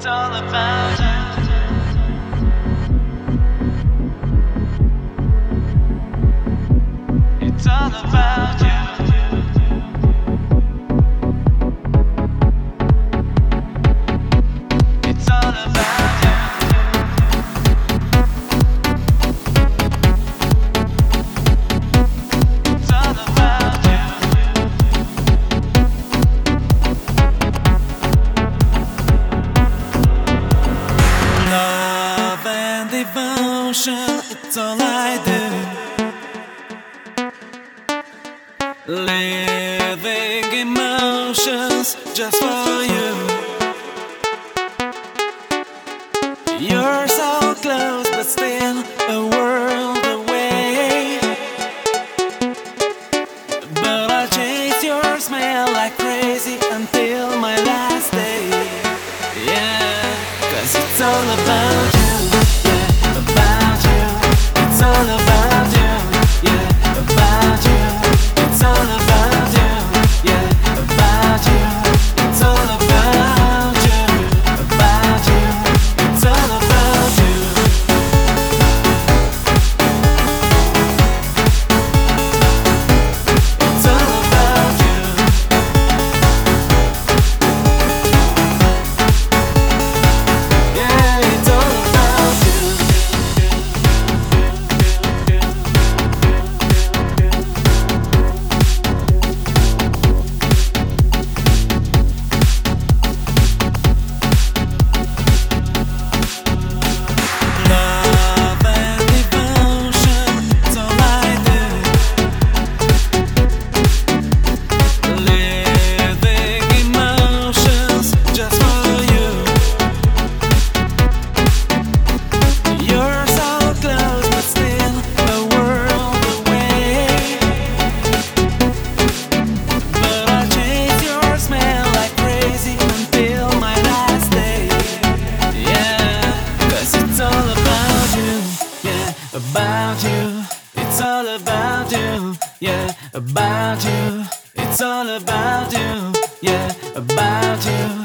It's all about you. It's all about you. devotion, it's all I do. Living emotions just for you. You're so close, but still a world away. But I chase your smell like crazy until my last day. Yeah, cause it's all about you. about you. It's all about you. Yeah, about you. It's all about you. Yeah, about you.